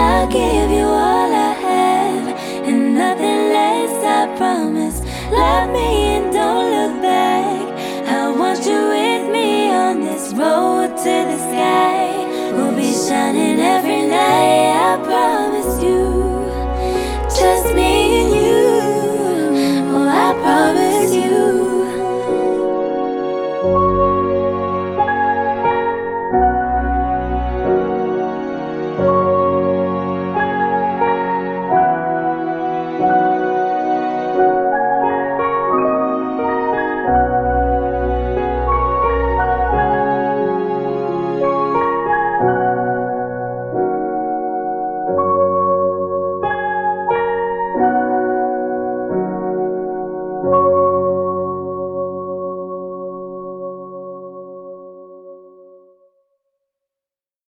I'll give you to the sky.